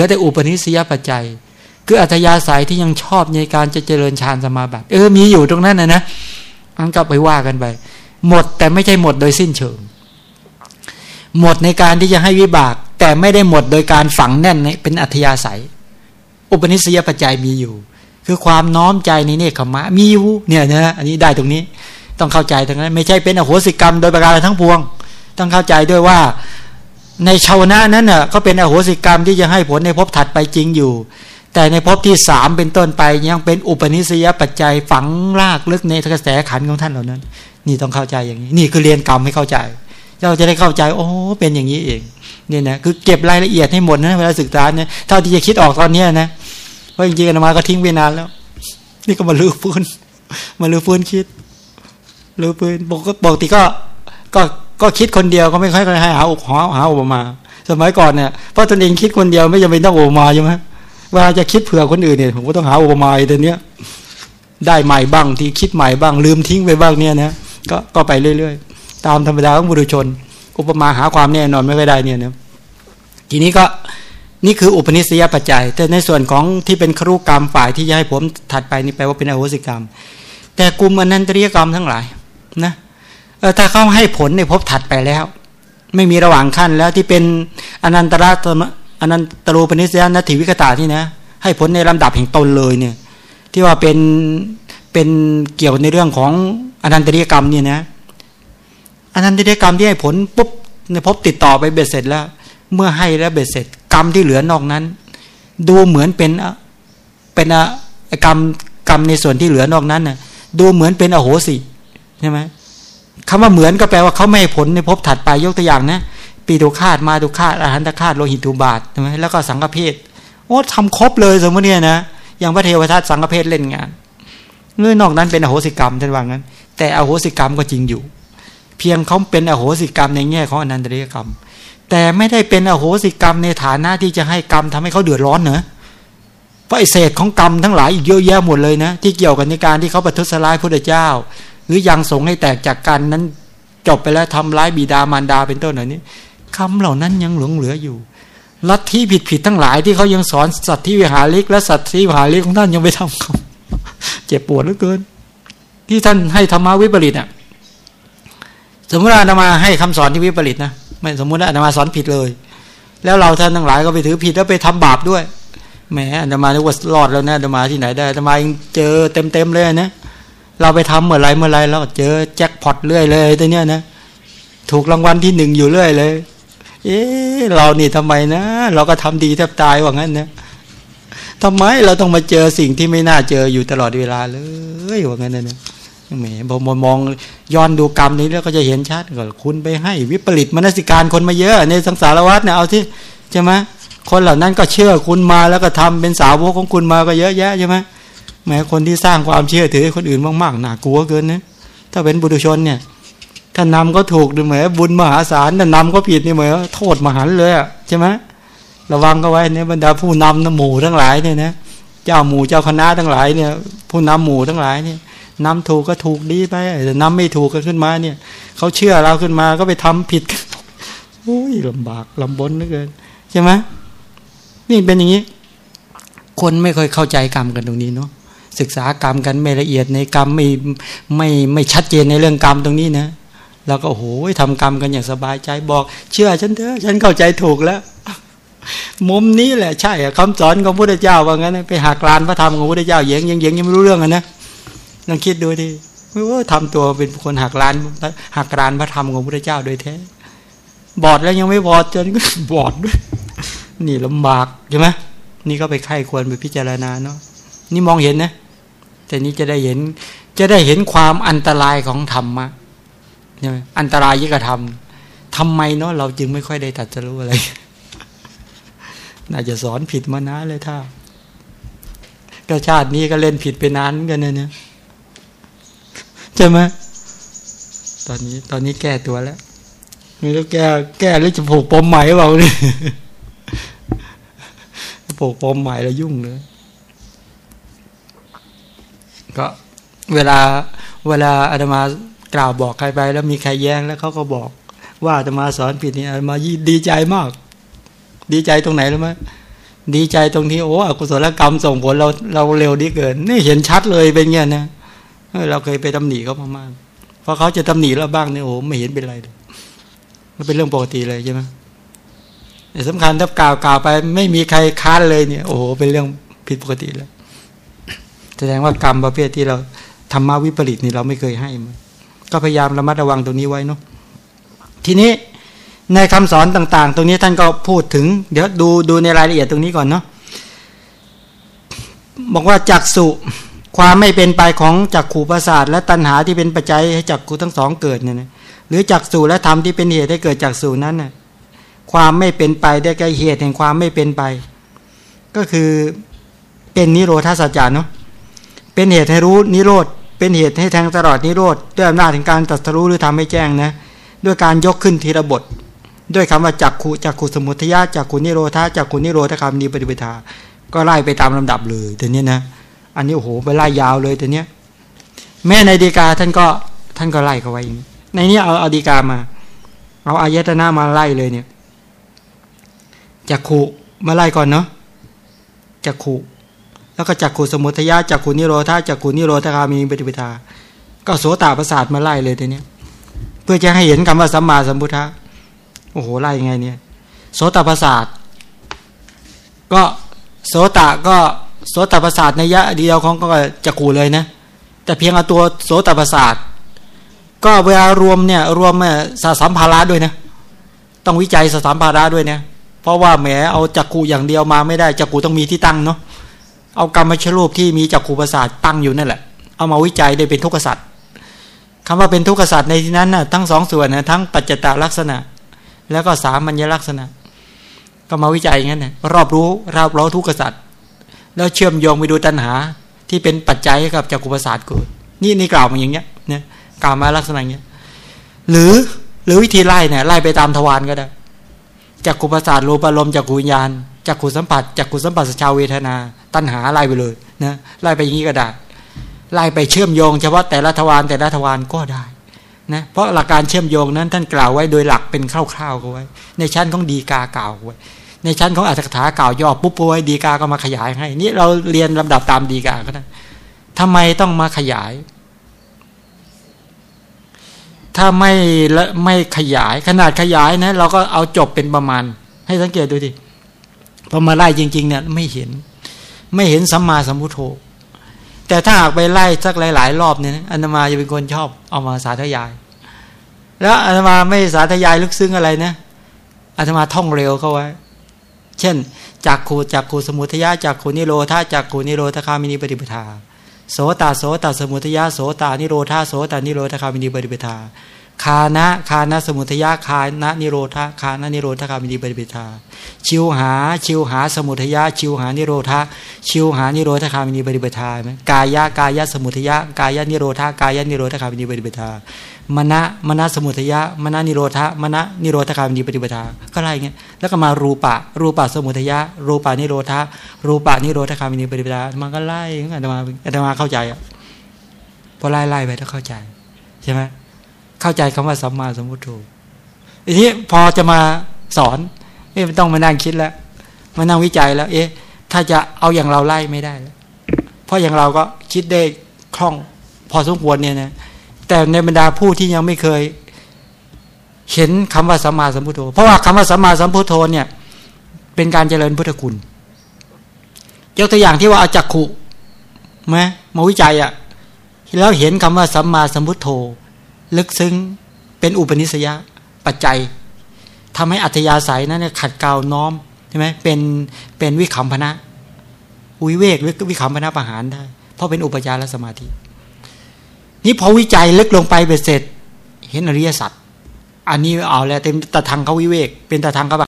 ลือแต่อุปนิสัยปัจจัย คืออัธยาศัยที่ยังชอบในการจะเจริญฌานสมาบัติ เออมีอยู่ตรงนั้นนะนะอันก็ไปว่ากันไป หมดแต่ไม่ใช่หมดโดยสิ้นเชิง หมดในการที่จะให้วิบาก แต่ไม่ได้หมดโดยการฝังแน่นเป็นอัธยาศัย อุปนิสัยปัจจัยมีอยู่ คือความน้อมใจในเนคขมะมีอยู่เนี่ยนะอันนี้ได้ตรงนี้ต้องเข้าใจตรงนั้น ไม่ใช่เป็นอโหสิกรรมโดยประการทั้งปวง ต้องเข้าใจด้วยว่า ในชาวนะนั้นน่ะก็เป็นอโหสิกรรมที่จะให้ผลในภพถัดไปจริงอยู่ แต่ในภพที่สามเป็นต้นไปยังเป็นอุปนิสัยปัจจัยฝังรากลึกในกระแสขันของท่านเหล่านั้น นี่ต้องเข้าใจอย่างนี้ นี่คือเรียนกรรมให้เข้าใจ เราจะได้เข้าใจโอ้เป็นอย่างนี้เองเนี่ยนะคือเก็บรายละเอียดให้หมดนะเวลาศึกษาเนี่ยเท่าที่จะคิดออกตอนเนี้นะเพราะจริงๆอามาก็ทิ้งไปนานแล้ว นี่ก็มาลื้อฟื้นมาลื้อฟื้นคิดลื้อฟื้นปกติก็ก็ ก็คิดคนเดียวก็ไม่ค่อยให้หาอกหาหาอุปมา สมัยก่อนเนี่ยเพราะตนเองคิดคนเดียวไม่จำเป็นต้องอุปมาใช่ไหมว่าจะคิดเผื่อคนอื่นเนี่ยผมก็ต้องหาอุปมาแต่เนี้ยได้ใหม่บ้างที่คิดใหม่บ้าง ลืมทิ้งไปบ้างเนี่ยนะก็ก็ไปเรื่อยๆ ตามธรรมดาของบุรุชน อุปมาหาความแน่นอนไม่ได้เนี่ยนะทีนี้ก็นี่คืออุปนิสัยปัจจัย แต่ในส่วนของที่เป็นครุกรรมฝ่ายที่จะให้ผมถัดไปนี่แปลว่าเป็นอโหสิกรรม แต่กลุ่มอนันตริยกรรมทั้งหลายนะ ถ้าเขาให้ผลในภพถัดไปแล้ว ไม่มีระหว่างขั้นแล้วที่เป็นอนันตระอนันตรูปนิสยนัตถิวิกตาที่นะ ให้ผลในลำดับแห่งตนเลยเนี่ย ที่ว่าเป็นเป็นเกี่ยวในเรื่องของอนันตริยกรรมเนี่ยนะอนันตริยกรรมที่ให้ผลปุ๊บในภพติดต่อไปเบ็ดเสร็จแล้ว เมื่อให้แล้วเบ็ดเสร็จ กรรมที่เหลือนอกนั้น ดูเหมือนเป็นเป็นกรรมกรรมในส่วนที่เหลือนอกนั้นน่ะดูเหมือนเป็นอโหสิใช่ไหม คำว่าเหมือนก็แปลว่าเขาไม่ให้ผลในภพถัดไปยกตัวอย่างนะปีตุคาตมาตุคาตอาหารตคาตโลหิตุบาทใช่ไหมแล้วก็สังฆเพศโอ้ทำครบเลยสมมติเนี่ยนะอย่างพระเทวทัตสังฆเพศเล่นงานเงื่อนนอกนั้นเป็นอโหสิกรรมท่านว่างั้น แต่อโหสิกรรมก็จริงอยู่ เพียงเขาเป็นอโหสิกรรมในแง่ของอนันตริยกรรม แต่ไม่ได้เป็นอโหสิกรรมในฐานะที่จะให้กรรมทำให้เขาเดือดร้อนเนอะเพราะไอเศษของกรรมทั้งหลายอีกเยอะแยะหมดเลยนะที่เกี่ยวกันในการที่เขาประทุษร้ายพระเจ้า รือยังสงให้แตกจากกันนั้นจบไปแล้วทำร้ายบิดามารดาเป็นต้นเหล่านี้คำเหล่านั้นยังหลงเหลืออยู่ลัทธิผิดผิดทั้งหลายที่เขายังสอนสัตว์ที่วิหาริก และสัตว์ที่วิหาริกของท่านยังไปทำเขาเจ็บปวดเหลือเกิน ที่ท่านให้ธรรมะวิปริตอะ สมมติอาตมาให้คำสอนที่วิปริตนะไม่สมมติอาตมาสอนผิดเลย แล้วเราท่านทั้งหลายก็ไปถือผิดแล้วไปทำบาปด้วยแหมอาตมานึกว่ารอดแล้วนะอาตมาที่ไหนได้อาตมายังเจอเต็มเต็มเลยนะ เราไปทำเมื่อไรเมื่อไรเราเจอแจ็คพอตเรื่อยเลยตัวเนี้ยนะถูกรางวัลที่หนึ่งอยู่เรื่อยเลย เอ๊เรานี่ทำไมนะ เราก็ทำดีแทบตายว่างั้นนะทำไมเราต้องมาเจอสิ่งที่ไม่น่าเจออยู่ตลอดเวลาเลยว่างั้นนะแหมพอมองย้อนดูกรรมนี้แล้วก็จะเห็นชัดก็คุณไปให้ วิปริตมนสิการคนมาเยอะ ในสังสารวัฏเนี่ยเอาที่ใช่ไหมคนเหล่านั้นก็เชื่อคุณมาแล้วก็ทำเป็นสาวกของคุณมาก็เยอะแยะใช่ไหม แม้คนที่สร้างความเชื่อถือให้คนอื่นมากๆหนากลัวเกินนะถ้าเป็นบุตรชนเนี่ยถ้านำก็ถูกดูเหมือนบุญมหาศาลแต่นำก็ผิดนี่เหมือนโทษมหันเลยอะใช่ไหมระวังก็ไว้เนี่ยบรรดาผู้นำนหมู่ทั้งหลายเนี่ยนะเจ้าหมู่เจ้าคณะทั้งหลายเนี่ย ผู้นำหมู่ทั้งหลายเนี่ยนำถูกก็ถูกดีไปแต่นำไม่ถูกก็ขึ้นมาเนี่ยเขาเชื่อเราขึ้นมาก็ไปทำผิดโอ้ยลำบากลำบนเหลือเกินใช่ไหมนี่เป็นอย่างนี้ คนไม่เคยเข้าใจกรรมกันตรงนี้เนาะ ศึกษากรรมกันไม่ละเอียดในกรรมไม่ไม่ไม่ชัดเจนในเรื่องกรรมตรงนี้นะแล้วก็โอ้ยทำกรรมกันอย่างสบายใจบอก เชื่อฉันเถอะฉันเข้าใจถูกแล้วมุมนี้แหละใช่คำสอนของพระพุทธเจ้าว่างั้นไปหักลานพระธรรมของพระพุทธเจ้าเยงยังเยงยังไม่รู้เรื่องนะลองคิดดูดิว่าทำตัวเป็นคนหักลานหักลานพระธรรมของพระพุทธเจ้าโดยแท้ บอดแล้วยังไม่บอดจนก็บอดด้วยนี่ลำบากใช่ไหมนี่ก็ไปไข้ควรไปพิจารณาเนาะ นี่มองเห็นนะแต่นี้จะได้เห็นจะได้เห็นความอันตรายของธรรมะเนี่ยอันตรายยิ่งกระทำทำไมเนาะเราจึงไม่ค่อยได้ตัดจะรู้อะไร น่าจะสอนผิดมานานเลยถ้าก็ชาตินี้ก็เล่นผิดไปนานกันเนี่ยใช่ไหมตอนนี้ตอนนี้แก้ตัวแล้วไม่รู้แก้แก้หรือจะผูกปมใหม่เปล่าเนี่ยผูกปมใหม่แล้วยุ่งเลย ก็เวลาเวลาอาตมากล่าวบอกใครไปแล้วมีใครแย้งแล้วเขาก็บอก ว่าอาตมาสอนผิดนี่อาตมาดีใจมาก ดีใจตรงไหนรู้ไหมดีใจตรงที่โอ้อกุศลกรรมส่งผลเราเราเร็วดีเกิน นี่เห็นชัดเลยเป็นเงี้ยนะเราเคยไปตำหนิเขามากๆพอเขาจะตำหนิเราบ้างเนี่ยโอ้ไม่เห็นเป็นไรเลยมันเป็นเรื่องปกติเลยใช่ไหมสำคัญถ้ากล่าวกล่าวไป ไม่มีใครค้านเลยเนี่ย โอ้โหเป็นเรื่องผิดปกติเลย แสดงว่ากรรมประเภทที่เราธรรมวิปริตนี่เราไม่เคยให้ก็พยายามระมัดระวังตรงนี้ไว้เนาะทีนี้ในคำสอนต่าง ๆ ตรงนี้ท่านก็พูดถึง เดี๋ยวดูดูในรายละเอียดตรงนี้ก่อนเนาะบอกว่าจักสุความไม่เป็นไปของจักขู่ประสาท และตัณหาที่เป็นปัจจัยให้จักขู่ทั้งสองเกิดเนี่ยนะหรือจักสูและธรรมที่เป็นเหตุให้เกิดจักสูนั้นน่ะความไม่เป็นไปได้แก่เหตุแห่งความไม่เป็นไป ก็คือเป็นนิโรธาสัจจาเนาะ เป็นเหตุให้รู้นิโรธเป็นเหตุให้แทงตลอดนิโรธด้วยอำนาจแห่งการตัดสู้หรือทำให้แจ้งนะด้วยการยกขึ้นทีละบท ด้วยคำว่าจักขุจักขุสมุทยาจักขุนิโรธาจักขุนิโรธคำนี้ปฏิปทา ก็ไล่ไปตามลำดับเลยแต่เนี้ยนะ อันนี้โอ้โหไปไล่ยาวเลยแต่เนี้ยแม่ในดีกาท่านก็ท่านก็ไล่เขาไว้ในนี้เอาเอาดีกามา เอาอายตนะมาไล่เลยเนี่ยจักขุมาไล่ก่อนเนาะจักขุ แล้วก็จักขุสมุทยาจักขุนิโรธาจักขุนิโรธคามีปฏิปทา ก็โสตประสาทมาไล่เลยทีเนี้ย เพื่อจะให้เห็นคำว่าสัมมาสัมพุทธะโอ้โหไล่ยังไงเนี่ย โสตประสาทก็โสตะก็โสตประสาทในยะเดียวของก็จักขูเลยนะ แต่เพียงเอาตัวโสตประสาทก็เวลารวมเนี่ยรวมสสัมภาระด้วยนะต้องวิจัยสสัมภาระด้วยเนี่ยเพราะว่าแหมเอาจักขูอย่างเดียวมาไม่ได้จักขูต้องมีที่ตั้งเนาะ เอากรรมชรูปที่มีจักขูประสาทตั้งอยู่นั่นแหละ เอามาวิจัยได้เป็นทุกขสัตว์คำว่าเป็นทุกขสัตว์ในที่นั้นนะ่ะทั้งสองส่วนนะทั้งปัจจตลักษณะ แล้วก็สามัญลักษณะ ก็มาวิจัยอย่างนั้นนะรอบรู้รอบรู้ทุกขสัตว์แล้วเชื่อมโยงไปดูตัณหาที่เป็นปัจจัยกับจักรุประสาทเกิดนี่นี่กล่าวมาอย่างเงี้ยเนี่ยกล่าวมาลักษณะอย่างเงี้ยหรือหรือวิธีไล่เนี่ยไล่ไปตามทวารก็ได้จักรุประสาทรูปอารมณ์จักรุวิญญาณจักรุสัมผัสจักรุสัมผัสชาวเวทนา ตัณหาไล่ไปเลยนะไล่ไปอย่างนี้ก็ได้ไล่ไปเชื่อมโยงเฉพาะแต่ละทวารแต่ละทวารก็ได้นะเพราะหลักการเชื่อมโยงนั้นท่านกล่าวไว้โดยหลักเป็นคร่าวๆก็ไว้ ในชั้นของดีกากล่าวไว้ ในชั้นของอัตถกถากล่าวย่อปุ๊บไว้ดีกาก็มาขยายให้ นี่เราเรียนลำดับตามดีกาก็ได้ทำไมต้องมาขยาย ถ้าไม่ละไม่ขยายขนาดขยายนะ เราก็เอาจบเป็นประมาณ ให้สังเกตดูดิพอมาไล่จริง ๆ เนี่ยไม่เห็น ไม่เห็นสัมมาสัมพุทโธ แต่ถ้าหากไปไล่สักหลาย ๆ รอบเนี่ยอันมาจะเป็นคนชอบเอามาสาธยาย แล้วอาตมาไม่สาธยายลึกซึ้งอะไรนะอาตมาท่องเร็วเข้าไว้ เช่น จักขุจักขุสมุทยาจักขุนิโรธาจักขุนิโรธคามินีปฏิปทา โสตาโสตาสมุทยาโสตานิโรธาโสตานิโรธคามินีปฏิปทา ฆานะฆานะสมุทยาฆานะนิโรธาฆานะนิโรธคามินีปฏิปทา ชิวหา ชิวหาสมุทยาชิวหานิโรธาชิวหานิโรธคามินีปฏิปทาไหมกายะกายะสมุทยากายะนิโรธากายะนิโรธคามินีปฏิปทามณะมณะสมุทยะมณะนิโรธามณะนิโรธคามินีปฏิปทาก็อะไรเงี้ยแล้วก็มารูปะ รูปะสมุทยะรูปะนิโรธารูปะนิโรธคามินีปฏิปทามันก็ไล่อาตมาอาตมาเข้าใจอะพอไล่ไล่ไปถ้าเข้าใจใช่ไหม เข้าใจคำว่าสัมมาสัมพุทโธทีนี้พอจะมาสอนเอ๊ะต้องมานั่งคิดแล้วมานั่งวิจัยแล้ว เอ๊ะ ถ้าจะเอาอย่างเราไล่ไม่ได้แล้วเพราะอย่างเราก็คิดได้คล่องพอสมควรเนี่ยนะแต่ในบรรดาผู้ที่ยังไม่เคย เห็นคำว่าสัมมาสัมพุทโธ เพราะว่าคำว่าสัมมาสัมพุทโธเนี่ย เป็นการเจริญพุทธคุณยกตัวอย่างที่ว่าอาจักขุไหมมาวิจัยอะ่ะแล้วเห็นคำว่าสัมมาสัมพุทโธ ลึกซึ้งเป็นอุปนิสยปัจจัยทำให้อัธยาศัยนั้นขัดเกลาน้อมใช่ไหมเป็นเป็นวิคัมพนะวิเวกหรือวิคัมพนะประหารได้ เพราะเป็นอุปจารสมาธิ นี่พอวิจัยลึกลงไปเบ็ดเสร็จ เห็นอริยสัจอันนี้เอาแล้วเต็มตะทางเขาวิเวก เป็นตะทางเขา